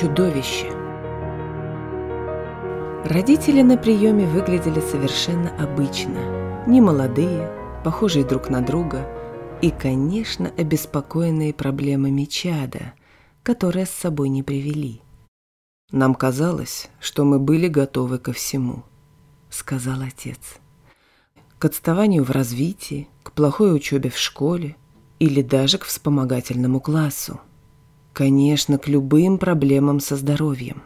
Чудовище. Родители на приеме выглядели совершенно обычно. Не молодые, похожие друг на друга и, конечно, обеспокоенные проблемами чада, которые с собой не привели. «Нам казалось, что мы были готовы ко всему», — сказал отец. «К отставанию в развитии, к плохой учебе в школе или даже к вспомогательному классу. Конечно, к любым проблемам со здоровьем.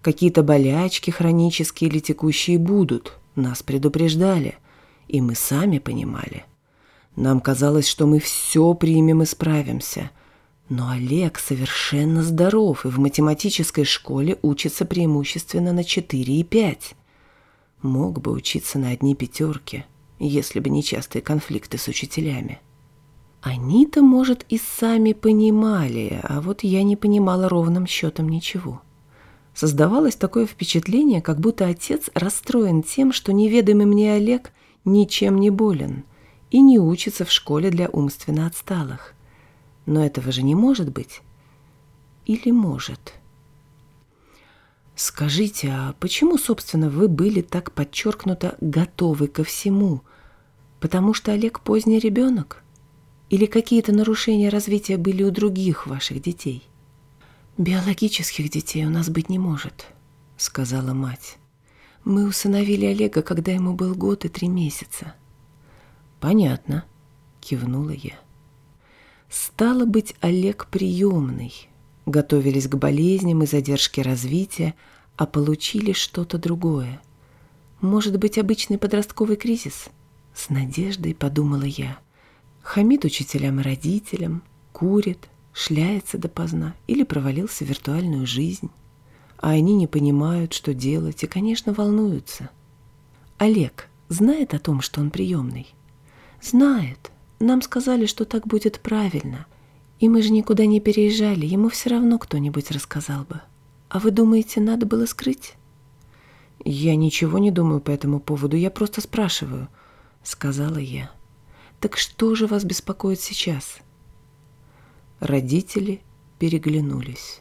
Какие-то болячки хронические или текущие будут, нас предупреждали, и мы сами понимали. Нам казалось, что мы все примем и справимся. Но Олег совершенно здоров и в математической школе учится преимущественно на 4 и 5. Мог бы учиться на одни пятерки, если бы не частые конфликты с учителями. Они-то, может, и сами понимали, а вот я не понимала ровным счетом ничего. Создавалось такое впечатление, как будто отец расстроен тем, что неведомый мне Олег ничем не болен и не учится в школе для умственно отсталых. Но этого же не может быть. Или может? Скажите, а почему, собственно, вы были так подчеркнуто готовы ко всему? Потому что Олег поздний ребенок? Или какие-то нарушения развития были у других ваших детей? Биологических детей у нас быть не может, сказала мать. Мы усыновили Олега, когда ему был год и три месяца. Понятно, кивнула я. Стало быть, Олег приемный. Готовились к болезням и задержке развития, а получили что-то другое. Может быть, обычный подростковый кризис? С надеждой подумала я. Хамит учителям и родителям, курит, шляется допоздна или провалился в виртуальную жизнь. А они не понимают, что делать, и, конечно, волнуются. Олег знает о том, что он приемный? Знает. Нам сказали, что так будет правильно. И мы же никуда не переезжали, ему все равно кто-нибудь рассказал бы. А вы думаете, надо было скрыть? Я ничего не думаю по этому поводу, я просто спрашиваю, сказала я. Так что же вас беспокоит сейчас? Родители переглянулись.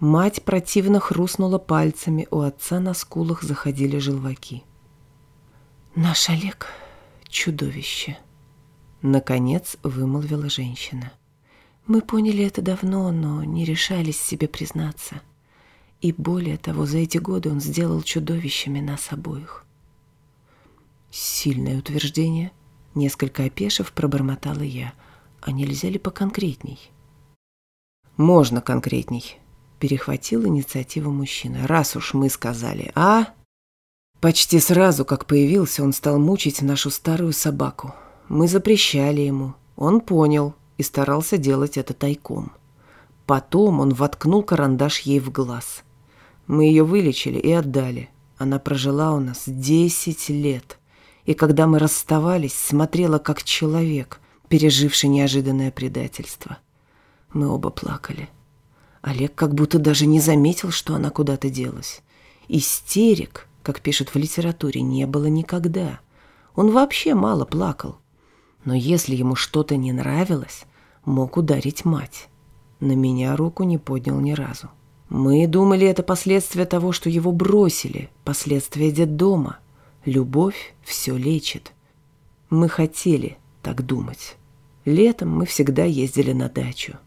Мать противно хрустнула пальцами, у отца на скулах заходили желваки. «Наш Олег — чудовище», — наконец вымолвила женщина. «Мы поняли это давно, но не решались себе признаться. И более того, за эти годы он сделал чудовищами нас обоих». Сильное утверждение — Несколько опешив, пробормотала я. А нельзя ли поконкретней? Можно конкретней. Перехватил инициативу мужчина. Раз уж мы сказали «а», Почти сразу, как появился, он стал мучить нашу старую собаку. Мы запрещали ему. Он понял и старался делать это тайком. Потом он воткнул карандаш ей в глаз. Мы ее вылечили и отдали. Она прожила у нас десять лет и когда мы расставались, смотрела как человек, переживший неожиданное предательство. Мы оба плакали. Олег как будто даже не заметил, что она куда-то делась. Истерик, как пишут в литературе, не было никогда. Он вообще мало плакал. Но если ему что-то не нравилось, мог ударить мать. На меня руку не поднял ни разу. Мы думали, это последствия того, что его бросили, последствия детдома. Любовь все лечит. Мы хотели так думать. Летом мы всегда ездили на дачу.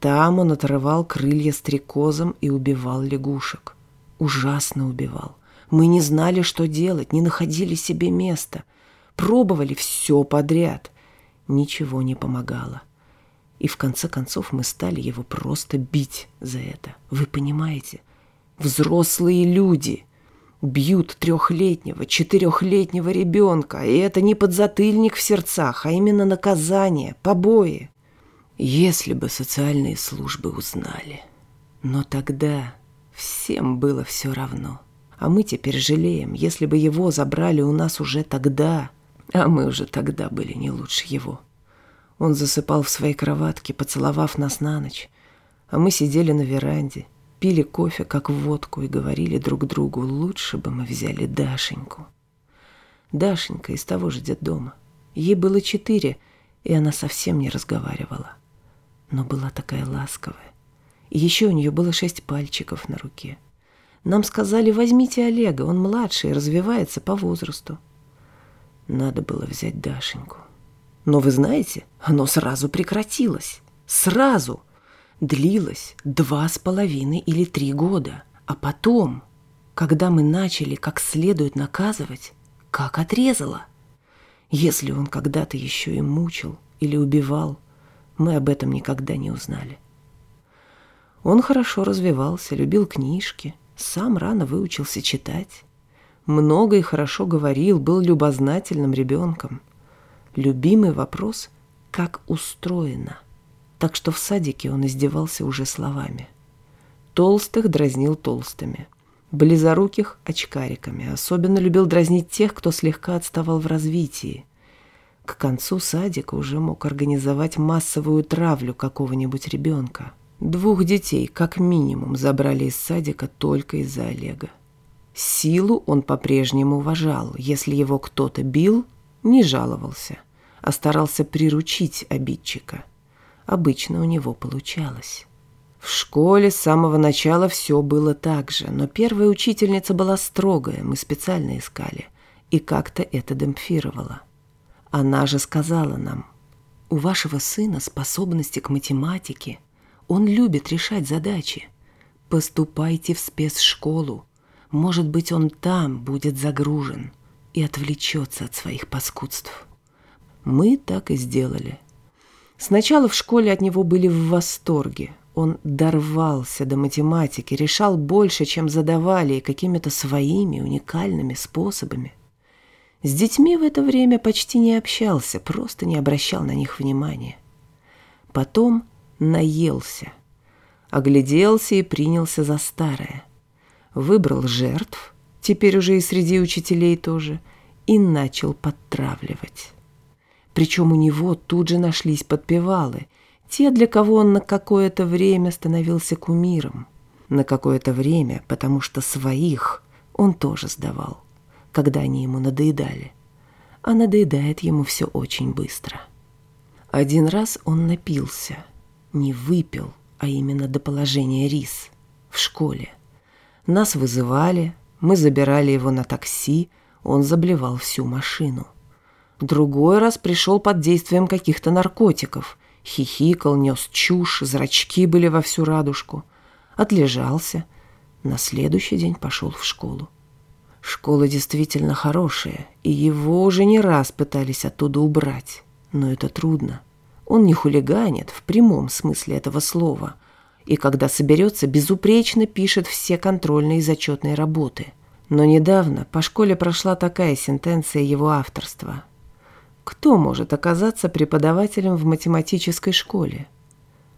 Там он отрывал крылья стрекозам и убивал лягушек. Ужасно убивал. Мы не знали, что делать, не находили себе места. Пробовали все подряд. Ничего не помогало. И в конце концов мы стали его просто бить за это. Вы понимаете? Взрослые люди бьют трехлетнего, четырехлетнего ребенка, и это не подзатыльник в сердцах, а именно наказание, побои. Если бы социальные службы узнали. Но тогда всем было все равно. А мы теперь жалеем, если бы его забрали у нас уже тогда, а мы уже тогда были не лучше его. Он засыпал в своей кроватке, поцеловав нас на ночь, а мы сидели на веранде – пили кофе, как водку, и говорили друг другу, лучше бы мы взяли Дашеньку. Дашенька из того же детдома. Ей было четыре, и она совсем не разговаривала. Но была такая ласковая. И еще у нее было шесть пальчиков на руке. Нам сказали, возьмите Олега, он младший, развивается по возрасту. Надо было взять Дашеньку. Но вы знаете, оно сразу прекратилось. Сразу. Длилось два с половиной или три года. А потом, когда мы начали как следует наказывать, как отрезало. Если он когда-то еще и мучил или убивал, мы об этом никогда не узнали. Он хорошо развивался, любил книжки, сам рано выучился читать. Много и хорошо говорил, был любознательным ребенком. Любимый вопрос – как устроено. Так что в садике он издевался уже словами. Толстых дразнил толстыми, близоруких – очкариками. Особенно любил дразнить тех, кто слегка отставал в развитии. К концу садика уже мог организовать массовую травлю какого-нибудь ребенка. Двух детей, как минимум, забрали из садика только из-за Олега. Силу он по-прежнему уважал. Если его кто-то бил, не жаловался, а старался приручить обидчика. Обычно у него получалось. В школе с самого начала все было так же, но первая учительница была строгая, мы специально искали, и как-то это демпфировало. Она же сказала нам, у вашего сына способности к математике, он любит решать задачи. Поступайте в спецшколу. Может быть, он там будет загружен и отвлечется от своих паскудств. Мы так и сделали. Сначала в школе от него были в восторге. Он дорвался до математики, решал больше, чем задавали, и какими-то своими уникальными способами. С детьми в это время почти не общался, просто не обращал на них внимания. Потом наелся, огляделся и принялся за старое. Выбрал жертв, теперь уже и среди учителей тоже, и начал подтравливать. Причем у него тут же нашлись подпевалы, те, для кого он на какое-то время становился кумиром. На какое-то время, потому что своих он тоже сдавал когда они ему надоедали. А надоедает ему все очень быстро. Один раз он напился. Не выпил, а именно до положения рис. В школе. Нас вызывали, мы забирали его на такси, он заблевал всю машину. Другой раз пришел под действием каких-то наркотиков. Хихикал, нес чушь, зрачки были во всю радужку. Отлежался. На следующий день пошел в школу. Школа действительно хорошая, и его уже не раз пытались оттуда убрать. Но это трудно. Он не хулиганит в прямом смысле этого слова. И когда соберется, безупречно пишет все контрольные и зачетные работы. Но недавно по школе прошла такая сентенция его авторства. Кто может оказаться преподавателем в математической школе?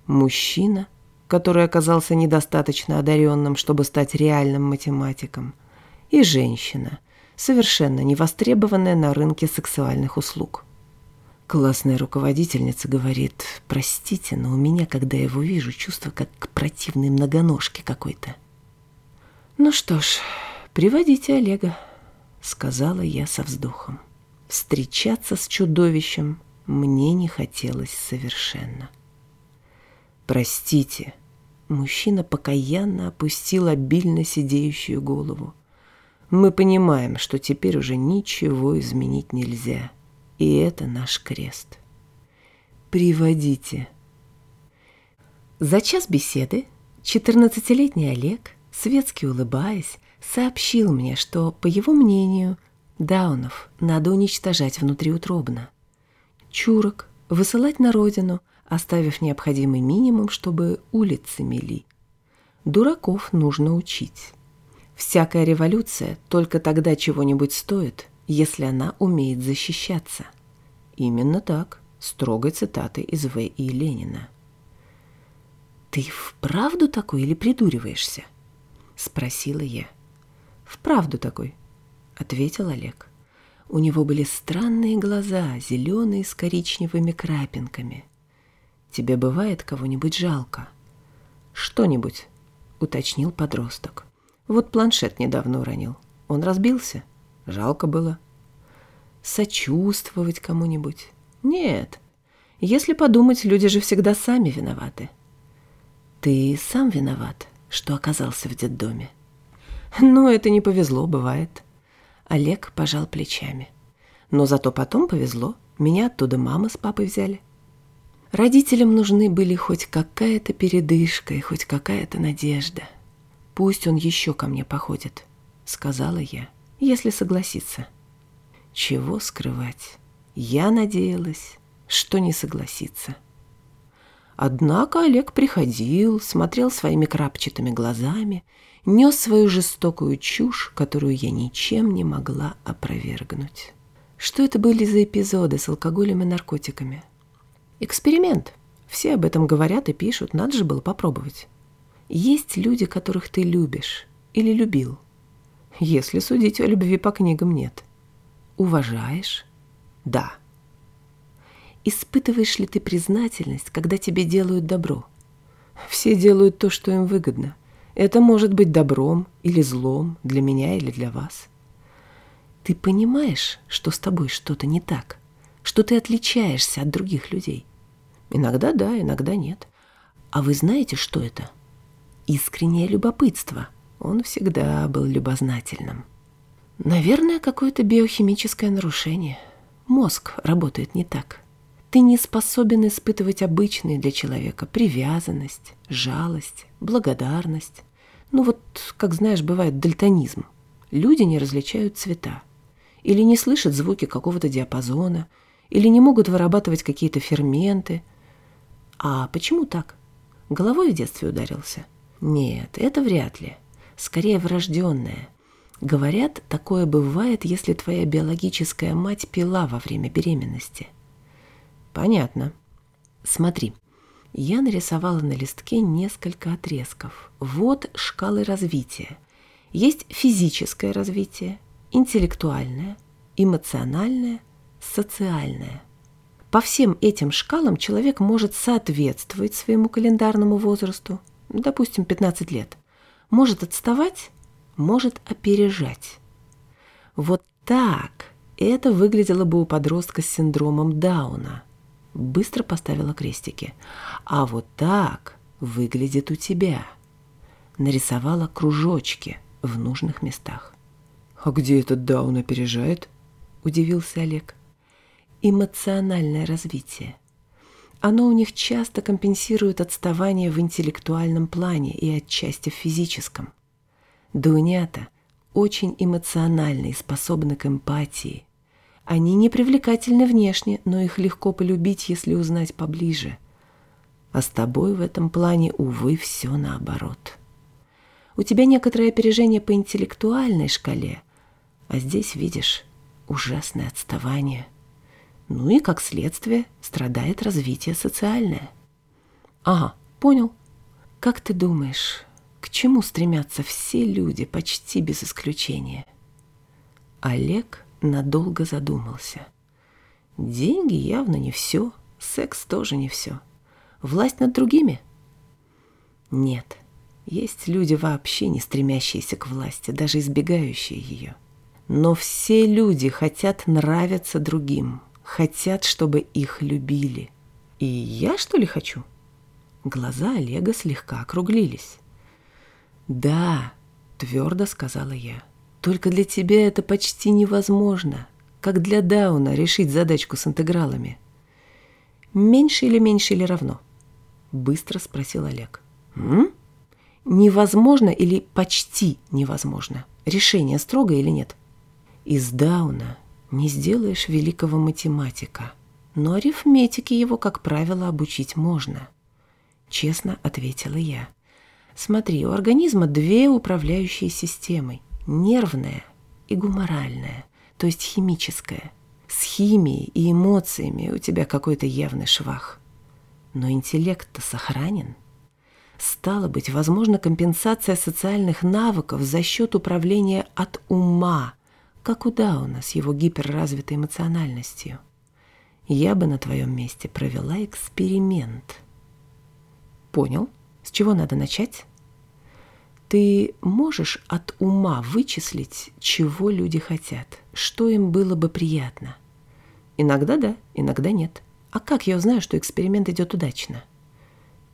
Мужчина, который оказался недостаточно одаренным, чтобы стать реальным математиком – и женщина, совершенно не востребованная на рынке сексуальных услуг. Классная руководительница говорит, простите, но у меня, когда я его вижу, чувство как к противной многоножке какой-то. Ну что ж, приводите Олега, сказала я со вздохом. Встречаться с чудовищем мне не хотелось совершенно. Простите, мужчина покаянно опустил обильно сидеющую голову. Мы понимаем, что теперь уже ничего изменить нельзя. И это наш крест. Приводите. За час беседы 14-летний Олег, светски улыбаясь, сообщил мне, что, по его мнению, даунов надо уничтожать внутриутробно. Чурок высылать на родину, оставив необходимый минимум, чтобы улицы мели. Дураков нужно учить. Всякая революция только тогда чего-нибудь стоит, если она умеет защищаться. Именно так, строгой цитатой из В. И. Ленина. «Ты вправду такой или придуриваешься?» — спросила я. «Вправду такой», — ответил Олег. У него были странные глаза, зеленые с коричневыми крапинками. «Тебе бывает кого-нибудь жалко?» «Что-нибудь», — уточнил подросток. Вот планшет недавно уронил. Он разбился. Жалко было. Сочувствовать кому-нибудь? Нет. Если подумать, люди же всегда сами виноваты. Ты сам виноват, что оказался в детдоме. Ну, это не повезло, бывает. Олег пожал плечами. Но зато потом повезло. Меня оттуда мама с папой взяли. Родителям нужны были хоть какая-то передышка и хоть какая-то надежда. Пусть он еще ко мне походит, сказала я, если согласится. Чего скрывать? Я надеялась, что не согласится. Однако Олег приходил, смотрел своими крапчатыми глазами, нес свою жестокую чушь, которую я ничем не могла опровергнуть. Что это были за эпизоды с алкоголем и наркотиками? Эксперимент. Все об этом говорят и пишут, надо же было попробовать. Есть люди, которых ты любишь или любил. Если судить о любви по книгам, нет. Уважаешь? Да. Испытываешь ли ты признательность, когда тебе делают добро? Все делают то, что им выгодно. Это может быть добром или злом для меня или для вас. Ты понимаешь, что с тобой что-то не так, что ты отличаешься от других людей. Иногда да, иногда нет. А вы знаете, что это? Искреннее любопытство. Он всегда был любознательным. Наверное, какое-то биохимическое нарушение. Мозг работает не так. Ты не способен испытывать обычные для человека привязанность, жалость, благодарность. Ну вот, как знаешь, бывает дальтонизм. Люди не различают цвета. Или не слышат звуки какого-то диапазона, или не могут вырабатывать какие-то ферменты. А почему так? Головой в детстве ударился? Нет, это вряд ли. Скорее врожденное. Говорят, такое бывает, если твоя биологическая мать пила во время беременности – Понятно. Смотри, я нарисовала на листке несколько отрезков. Вот шкалы развития. Есть физическое развитие, интеллектуальное, эмоциональное, социальное. По всем этим шкалам человек может соответствовать своему календарному возрасту, допустим, 15 лет, может отставать, может опережать. Вот так это выглядело бы у подростка с синдромом Дауна – быстро поставила крестики. А вот так выглядит у тебя. Нарисовала кружочки в нужных местах. А где этот даун опережает? Удивился Олег. Эмоциональное развитие. Оно у них часто компенсирует отставание в интеллектуальном плане и отчасти в физическом. Дунята очень эмоциональны и способны к эмпатии – они не привлекательны внешне, но их легко полюбить, если узнать поближе. А с тобой в этом плане, увы, все наоборот. У тебя некоторое опережение по интеллектуальной шкале, а здесь, видишь, ужасное отставание. Ну и, как следствие, страдает развитие социальное. Ага, понял. Как ты думаешь, к чему стремятся все люди почти без исключения? Олег – надолго задумался. Деньги явно не все, секс тоже не все. Власть над другими? Нет, есть люди вообще не стремящиеся к власти, даже избегающие ее. Но все люди хотят нравиться другим, хотят, чтобы их любили. И я, что ли, хочу? Глаза Олега слегка округлились. «Да», — твердо сказала я, — только для тебя это почти невозможно, как для Дауна решить задачку с интегралами. Меньше или меньше или равно? Быстро спросил Олег. М? Невозможно или почти невозможно? Решение строго или нет? Из Дауна не сделаешь великого математика, но арифметике его, как правило, обучить можно. Честно ответила я. Смотри, у организма две управляющие системы – нервное и гуморальное, то есть химическое. С химией и эмоциями у тебя какой-то явный швах. Но интеллект-то сохранен. Стало быть, возможна компенсация социальных навыков за счет управления от ума, как у Дауна с его гиперразвитой эмоциональностью. Я бы на твоем месте провела эксперимент. Понял? С чего надо начать? Ты можешь от ума вычислить, чего люди хотят, что им было бы приятно? Иногда да, иногда нет. А как я узнаю, что эксперимент идет удачно?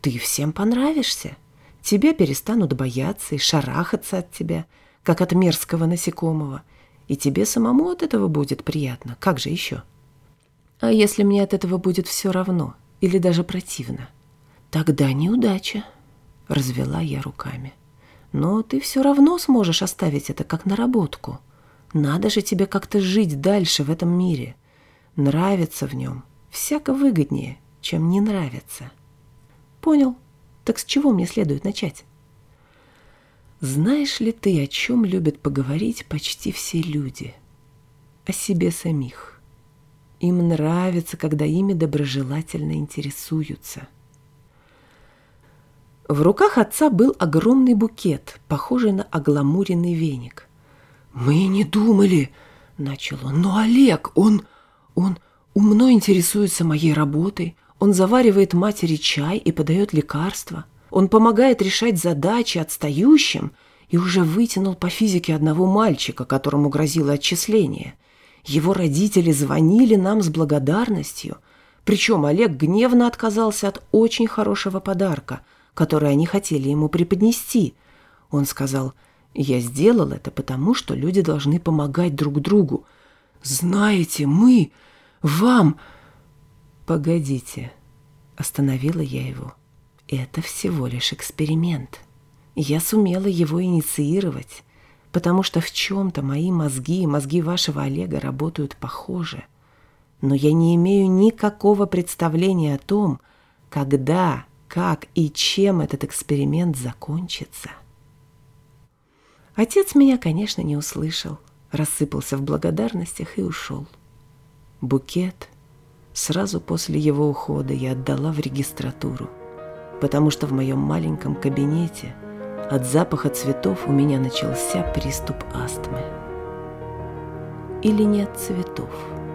ты всем понравишься. Тебя перестанут бояться и шарахаться от тебя, как от мерзкого насекомого. И тебе самому от этого будет приятно. Как же еще? А если мне от этого будет все равно или даже противно? Тогда неудача, развела я руками. Но ты все равно сможешь оставить это как наработку. Надо же тебе как-то жить дальше в этом мире. Нравится в нем всяко выгоднее, чем не нравится. Понял. Так с чего мне следует начать? Знаешь ли ты, о чем любят поговорить почти все люди? О себе самих. Им нравится, когда ими доброжелательно интересуются. В руках отца был огромный букет, похожий на огламуренный веник. «Мы не думали», — начал он, — «но Олег, он, он умно интересуется моей работой, он заваривает матери чай и подает лекарства. Он помогает решать задачи отстающим и уже вытянул по физике одного мальчика, которому грозило отчисление. Его родители звонили нам с благодарностью. Причем Олег гневно отказался от очень хорошего подарка, который они хотели ему преподнести. Он сказал, «Я сделал это потому, что люди должны помогать друг другу. Знаете, мы вам...» «Погодите», — остановила я его. «Это всего лишь эксперимент. Я сумела его инициировать, потому что в чем-то мои мозги и мозги вашего Олега работают похоже. Но я не имею никакого представления о том, когда, как и чем этот эксперимент закончится». Отец меня, конечно, не услышал, рассыпался в благодарностях и ушел. Букет — Сразу после его ухода я отдала в регистратуру, потому что в моем маленьком кабинете от запаха цветов у меня начался приступ астмы. Или не от цветов –